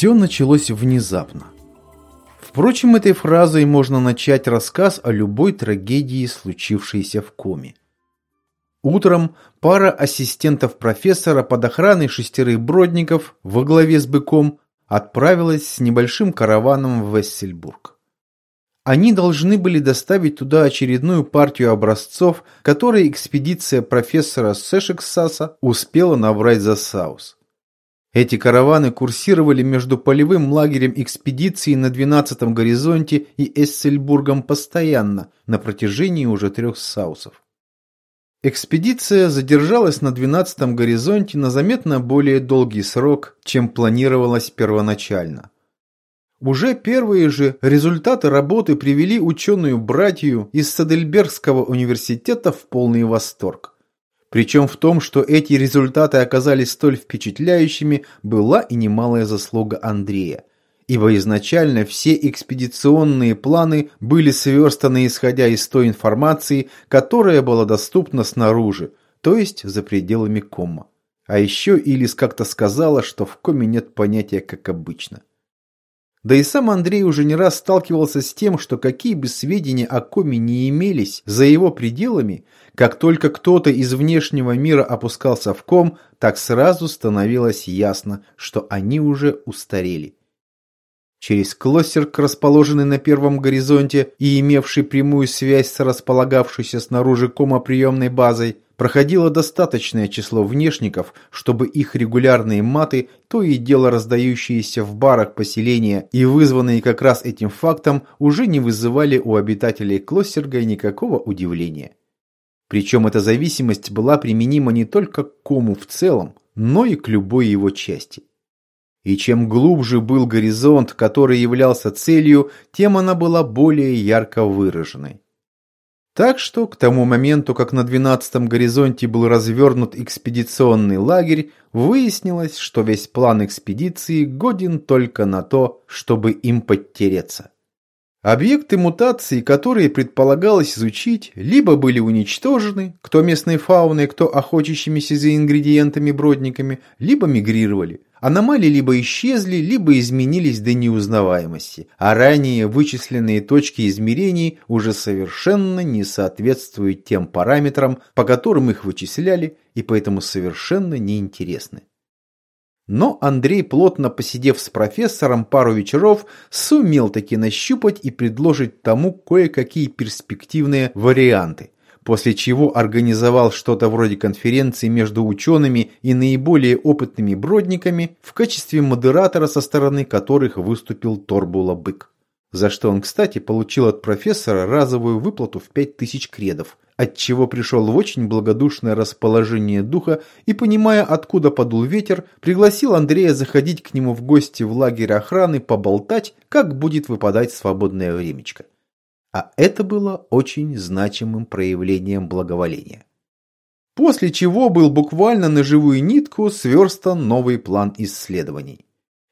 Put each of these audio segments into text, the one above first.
Все началось внезапно. Впрочем, этой фразой можно начать рассказ о любой трагедии, случившейся в коме. Утром пара ассистентов профессора под охраной шестерых бродников во главе с быком отправилась с небольшим караваном в Вессельбург. Они должны были доставить туда очередную партию образцов, которые экспедиция профессора Сэшексаса успела набрать за Саус. Эти караваны курсировали между полевым лагерем экспедиции на 12-м горизонте и Эссельбургом постоянно, на протяжении уже трех саусов. Экспедиция задержалась на 12-м горизонте на заметно более долгий срок, чем планировалось первоначально. Уже первые же результаты работы привели ученую-братью из Садельбергского университета в полный восторг. Причем в том, что эти результаты оказались столь впечатляющими, была и немалая заслуга Андрея. Ибо изначально все экспедиционные планы были сверстаны исходя из той информации, которая была доступна снаружи, то есть за пределами кома. А еще Илис как-то сказала, что в коме нет понятия «как обычно». Да и сам Андрей уже не раз сталкивался с тем, что какие бы сведения о коме не имелись за его пределами, как только кто-то из внешнего мира опускался в ком, так сразу становилось ясно, что они уже устарели. Через клостер, расположенный на первом горизонте и имевший прямую связь с располагавшейся снаружи кома приемной базой, проходило достаточное число внешников, чтобы их регулярные маты, то и дело раздающиеся в барах поселения и вызванные как раз этим фактом, уже не вызывали у обитателей Клоссерга никакого удивления. Причем эта зависимость была применима не только к кому в целом, но и к любой его части. И чем глубже был горизонт, который являлся целью, тем она была более ярко выраженной. Так что к тому моменту, как на 12-м горизонте был развернут экспедиционный лагерь, выяснилось, что весь план экспедиции годен только на то, чтобы им подтереться. Объекты мутации, которые предполагалось изучить, либо были уничтожены, кто местной фауной, кто охотящимися за ингредиентами-бродниками, либо мигрировали. Аномалии либо исчезли, либо изменились до неузнаваемости, а ранее вычисленные точки измерений уже совершенно не соответствуют тем параметрам, по которым их вычисляли, и поэтому совершенно неинтересны. Но Андрей, плотно посидев с профессором пару вечеров, сумел таки нащупать и предложить тому кое-какие перспективные варианты, после чего организовал что-то вроде конференции между учеными и наиболее опытными бродниками, в качестве модератора со стороны которых выступил Торбула Бык. За что он, кстати, получил от профессора разовую выплату в 5000 кредов – отчего пришел в очень благодушное расположение духа и, понимая, откуда подул ветер, пригласил Андрея заходить к нему в гости в лагерь охраны поболтать, как будет выпадать свободное времечко. А это было очень значимым проявлением благоволения. После чего был буквально на живую нитку сверстан новый план исследований.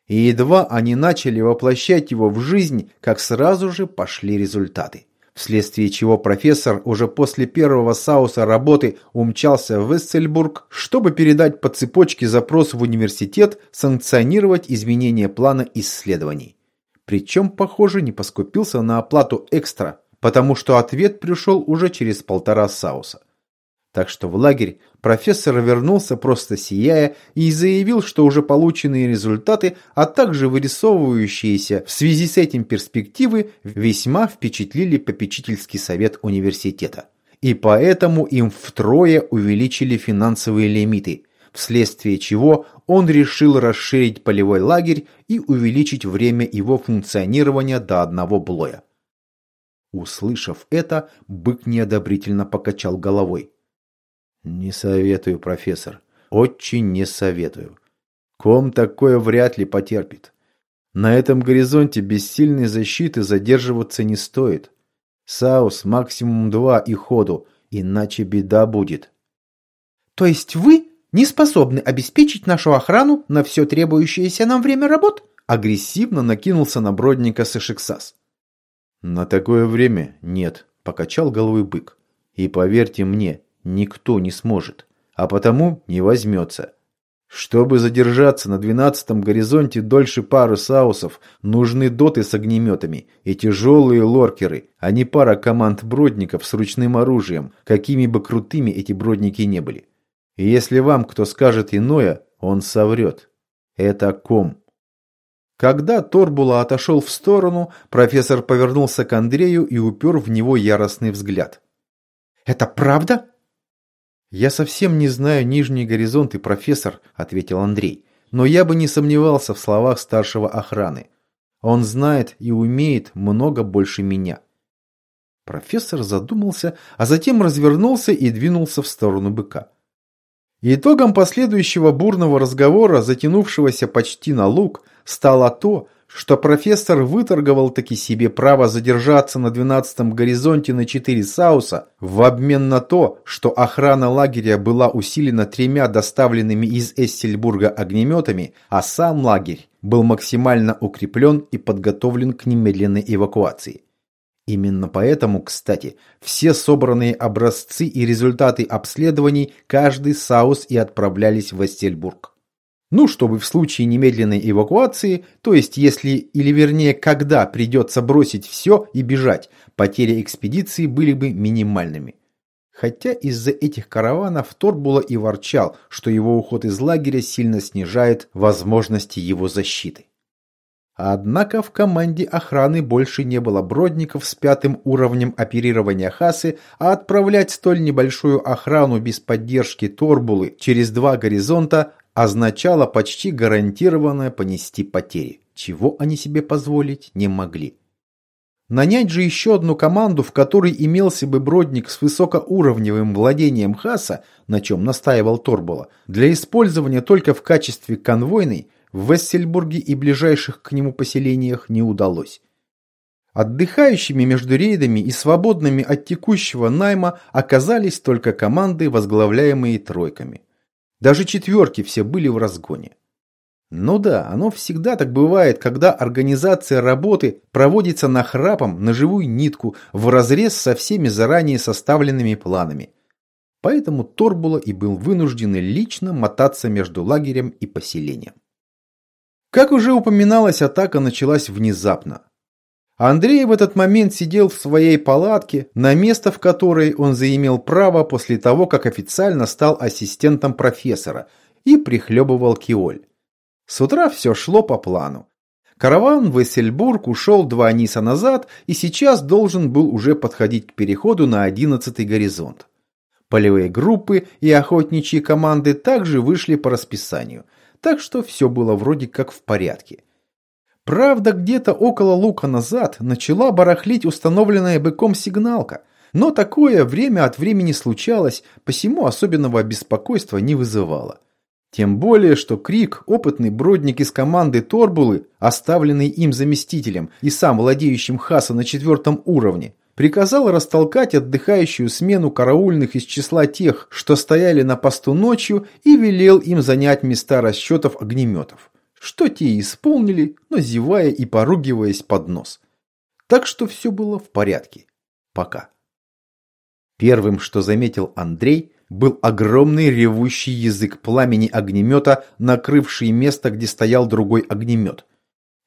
И едва они начали воплощать его в жизнь, как сразу же пошли результаты вследствие чего профессор уже после первого сауса работы умчался в Вессельбург, чтобы передать по цепочке запрос в университет санкционировать изменение плана исследований. Причем, похоже, не поскупился на оплату экстра, потому что ответ пришел уже через полтора сауса. Так что в лагерь профессор вернулся просто сияя и заявил, что уже полученные результаты, а также вырисовывающиеся в связи с этим перспективы весьма впечатлили попечительский совет университета. И поэтому им втрое увеличили финансовые лимиты, вследствие чего он решил расширить полевой лагерь и увеличить время его функционирования до одного блоя. Услышав это, бык неодобрительно покачал головой. Не советую, профессор. Очень не советую. Ком такое вряд ли потерпит. На этом горизонте без сильной защиты задерживаться не стоит. Саус максимум два и ходу, иначе беда будет. То есть вы не способны обеспечить нашу охрану на все требующееся нам время работ? Агрессивно накинулся на Бродника Сашексас. На такое время нет, покачал головой бык. И поверьте мне, никто не сможет, а потому не возьмется. Чтобы задержаться на двенадцатом горизонте дольше пары саусов, нужны доты с огнеметами и тяжелые лоркеры, а не пара команд бродников с ручным оружием, какими бы крутыми эти бродники не были. И если вам кто скажет иное, он соврет. Это ком. Когда Торбула отошел в сторону, профессор повернулся к Андрею и упер в него яростный взгляд. «Это правда?» «Я совсем не знаю нижние горизонты, профессор», — ответил Андрей. «Но я бы не сомневался в словах старшего охраны. Он знает и умеет много больше меня». Профессор задумался, а затем развернулся и двинулся в сторону быка. Итогом последующего бурного разговора, затянувшегося почти на луг, стало то, что профессор выторговал таки себе право задержаться на 12-м горизонте на 4 Сауса в обмен на то, что охрана лагеря была усилена тремя доставленными из Эссельбурга огнеметами, а сам лагерь был максимально укреплен и подготовлен к немедленной эвакуации. Именно поэтому, кстати, все собранные образцы и результаты обследований каждый Саус и отправлялись в Эстельбург. Ну, чтобы в случае немедленной эвакуации, то есть если, или вернее, когда придется бросить все и бежать, потери экспедиции были бы минимальными. Хотя из-за этих караванов Торбула и ворчал, что его уход из лагеря сильно снижает возможности его защиты. Однако в команде охраны больше не было бродников с пятым уровнем оперирования Хасы, а отправлять столь небольшую охрану без поддержки Торбулы через два горизонта означало почти гарантированное понести потери, чего они себе позволить не могли. Нанять же еще одну команду, в которой имелся бы бродник с высокоуровневым владением Хаса, на чем настаивал Торбола, для использования только в качестве конвойной, в Вессельбурге и ближайших к нему поселениях не удалось. Отдыхающими между рейдами и свободными от текущего найма оказались только команды, возглавляемые тройками. Даже четверки все были в разгоне. Ну да, оно всегда так бывает, когда организация работы проводится нахрапом на живую нитку в разрез со всеми заранее составленными планами. Поэтому Торбула и был вынужден лично мотаться между лагерем и поселением. Как уже упоминалось, атака началась внезапно. Андрей в этот момент сидел в своей палатке, на место в которой он заимел право после того, как официально стал ассистентом профессора, и прихлебывал киоль. С утра все шло по плану. Караван в Эссельбург ушел два ниса назад и сейчас должен был уже подходить к переходу на одиннадцатый горизонт. Полевые группы и охотничьи команды также вышли по расписанию, так что все было вроде как в порядке. Правда, где-то около лука назад начала барахлить установленная быком сигналка, но такое время от времени случалось, посему особенного беспокойства не вызывало. Тем более, что Крик, опытный бродник из команды Торбулы, оставленный им заместителем и сам владеющим Хаса на четвертом уровне, приказал растолкать отдыхающую смену караульных из числа тех, что стояли на посту ночью, и велел им занять места расчетов огнеметов что те исполнили, но зевая и поругиваясь под нос. Так что все было в порядке. Пока. Первым, что заметил Андрей, был огромный ревущий язык пламени огнемета, накрывший место, где стоял другой огнемет.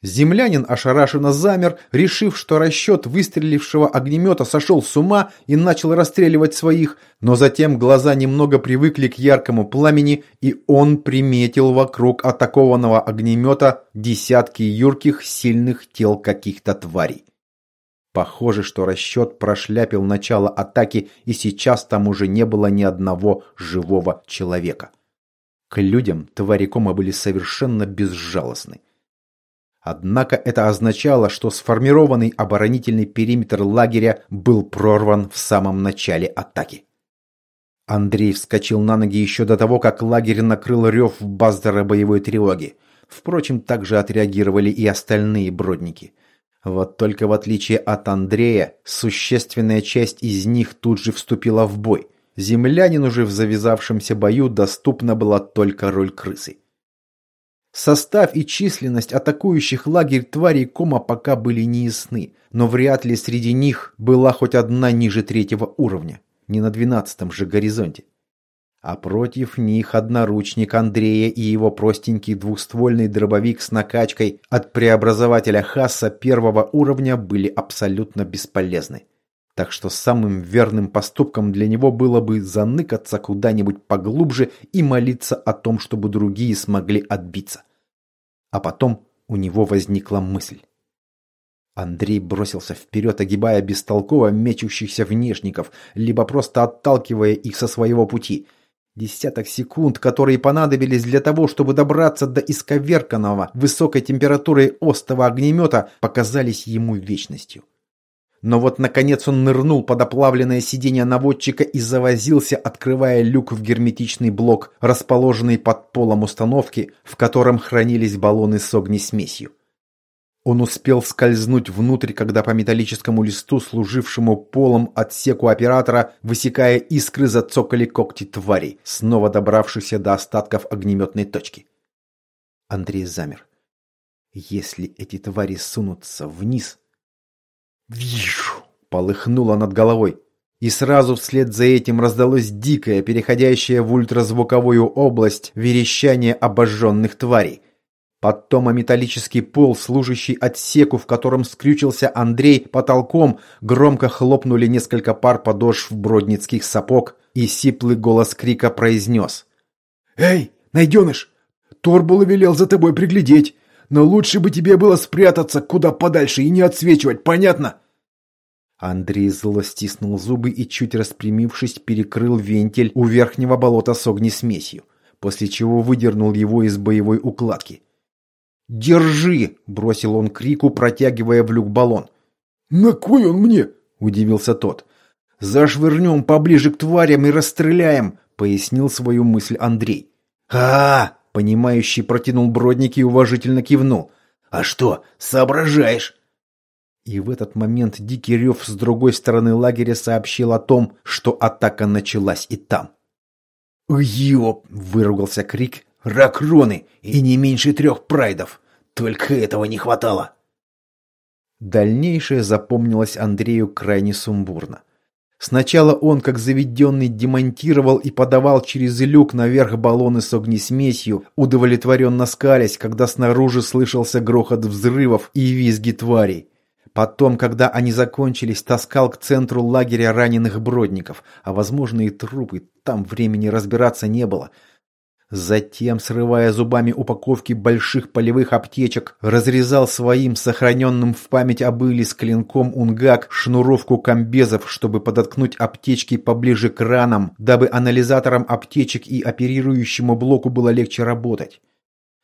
Землянин ошарашенно замер, решив, что расчет выстрелившего огнемета сошел с ума и начал расстреливать своих, но затем глаза немного привыкли к яркому пламени, и он приметил вокруг атакованного огнемета десятки юрких сильных тел каких-то тварей. Похоже, что расчет прошляпил начало атаки, и сейчас там уже не было ни одного живого человека. К людям твари кома были совершенно безжалостны. Однако это означало, что сформированный оборонительный периметр лагеря был прорван в самом начале атаки. Андрей вскочил на ноги еще до того, как лагерь накрыл рев Баздера боевой тревоги. Впрочем, также отреагировали и остальные бродники. Вот только в отличие от Андрея, существенная часть из них тут же вступила в бой. Землянину же в завязавшемся бою доступна была только роль крысы. Состав и численность атакующих лагерь тварей Кома пока были неясны, но вряд ли среди них была хоть одна ниже третьего уровня, не на двенадцатом же горизонте. а против них одноручник Андрея и его простенький двухствольный дробовик с накачкой от преобразователя Хасса первого уровня были абсолютно бесполезны. Так что самым верным поступком для него было бы заныкаться куда-нибудь поглубже и молиться о том, чтобы другие смогли отбиться. А потом у него возникла мысль. Андрей бросился вперед, огибая бестолково мечущихся внешников, либо просто отталкивая их со своего пути – Десяток секунд, которые понадобились для того, чтобы добраться до исковерканного высокой температурой остого огнемета, показались ему вечностью. Но вот наконец он нырнул под оплавленное сиденье наводчика и завозился, открывая люк в герметичный блок, расположенный под полом установки, в котором хранились баллоны с огнесмесью. Он успел скользнуть внутрь, когда по металлическому листу, служившему полом отсеку оператора, высекая искры, зацокали когти тварей, снова добравшихся до остатков огнеметной точки. Андрей замер. Если эти твари сунутся вниз... Вижу! Полыхнуло над головой. И сразу вслед за этим раздалось дикое, переходящее в ультразвуковую область, верещание обожженных тварей. Потом о металлический пол, служащий отсеку, в котором скрючился Андрей потолком, громко хлопнули несколько пар подошв бродницких сапог, и сиплый голос крика произнес. «Эй, найденыш! Торбула велел за тобой приглядеть, но лучше бы тебе было спрятаться куда подальше и не отсвечивать, понятно?» Андрей зло стиснул зубы и, чуть распрямившись, перекрыл вентиль у верхнего болота с огнесмесью, после чего выдернул его из боевой укладки. «Держи!» – бросил он крику, протягивая в люк баллон. «На кой он мне?» – удивился тот. «Зашвырнем поближе к тварям и расстреляем!» – пояснил свою мысль Андрей. а, понимающий протянул Бродник и уважительно кивнул. «А что, соображаешь?» И в этот момент дикий рев с другой стороны лагеря сообщил о том, что атака началась и там. «Ёп!» – выругался Крик. «Ракроны! И не меньше трех прайдов! Только этого не хватало. Дальнейшее запомнилось Андрею крайне сумбурно. Сначала он, как заведенный, демонтировал и подавал через люк наверх баллоны с огнесмесью, удовлетворенно скалясь, когда снаружи слышался грохот взрывов и визги тварей. Потом, когда они закончились, таскал к центру лагеря раненых бродников, а возможно и трупы, там времени разбираться не было – Затем, срывая зубами упаковки больших полевых аптечек, разрезал своим сохраненным в память обыли с клинком унгак шнуровку комбезов, чтобы подоткнуть аптечки поближе к ранам, дабы анализаторам аптечек и оперирующему блоку было легче работать.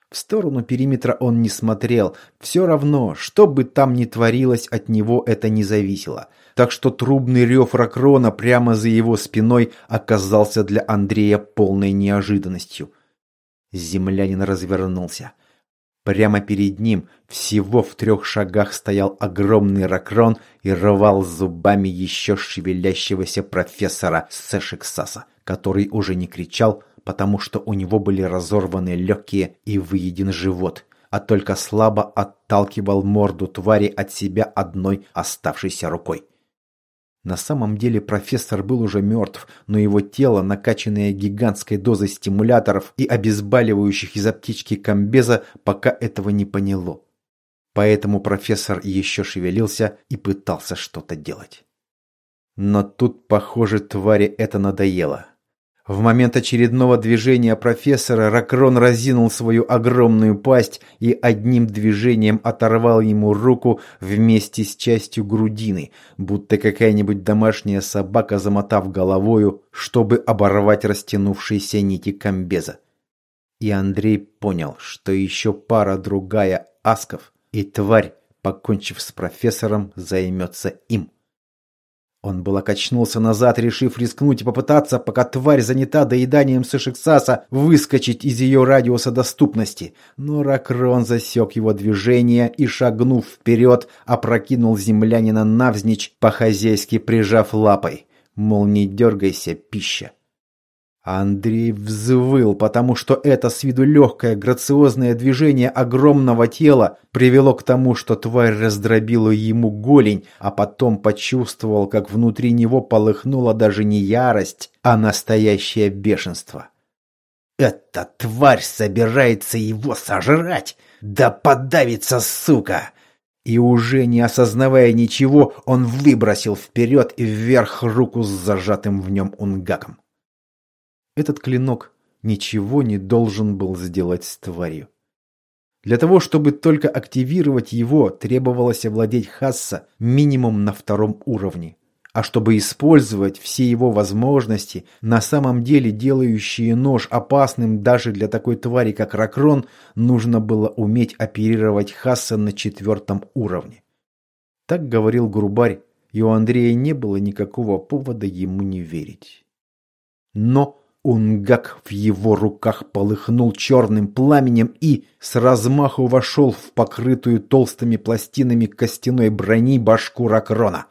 В сторону периметра он не смотрел. Все равно, что бы там ни творилось, от него это не зависело. Так что трубный рев Ракрона прямо за его спиной оказался для Андрея полной неожиданностью. Землянин развернулся. Прямо перед ним, всего в трех шагах, стоял огромный ракрон и рвал зубами еще шевелящегося профессора Сэшексаса, который уже не кричал, потому что у него были разорваны легкие и выеден живот, а только слабо отталкивал морду твари от себя одной оставшейся рукой. На самом деле профессор был уже мертв, но его тело, накачанное гигантской дозой стимуляторов и обезболивающих из аптечки комбеза, пока этого не поняло. Поэтому профессор еще шевелился и пытался что-то делать. Но тут, похоже, твари это надоело. В момент очередного движения профессора Ракрон разинул свою огромную пасть и одним движением оторвал ему руку вместе с частью грудины, будто какая-нибудь домашняя собака, замотав головою, чтобы оборвать растянувшиеся нити комбеза. И Андрей понял, что еще пара-другая асков, и тварь, покончив с профессором, займется им. Он было качнулся назад, решив рискнуть и попытаться, пока тварь занята доеданием Сышексаса, выскочить из ее радиуса доступности. Но Ракрон засек его движение и, шагнув вперед, опрокинул землянина навзничь, по-хозяйски прижав лапой. Мол, не дергайся, пища. Андрей взвыл, потому что это с виду легкое, грациозное движение огромного тела привело к тому, что тварь раздробила ему голень, а потом почувствовал, как внутри него полыхнула даже не ярость, а настоящее бешенство. «Эта тварь собирается его сожрать! Да подавится, сука!» И уже не осознавая ничего, он выбросил вперед и вверх руку с зажатым в нем унгаком. Этот клинок ничего не должен был сделать с тварью. Для того, чтобы только активировать его, требовалось овладеть Хасса минимум на втором уровне. А чтобы использовать все его возможности, на самом деле делающие нож опасным даже для такой твари, как Ракрон, нужно было уметь оперировать Хасса на четвертом уровне. Так говорил Грубарь, и у Андрея не было никакого повода ему не верить. Но Унгак в его руках полыхнул черным пламенем и с размаху вошел в покрытую толстыми пластинами костяной брони башку Ракрона.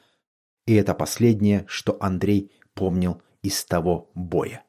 И это последнее, что Андрей помнил из того боя.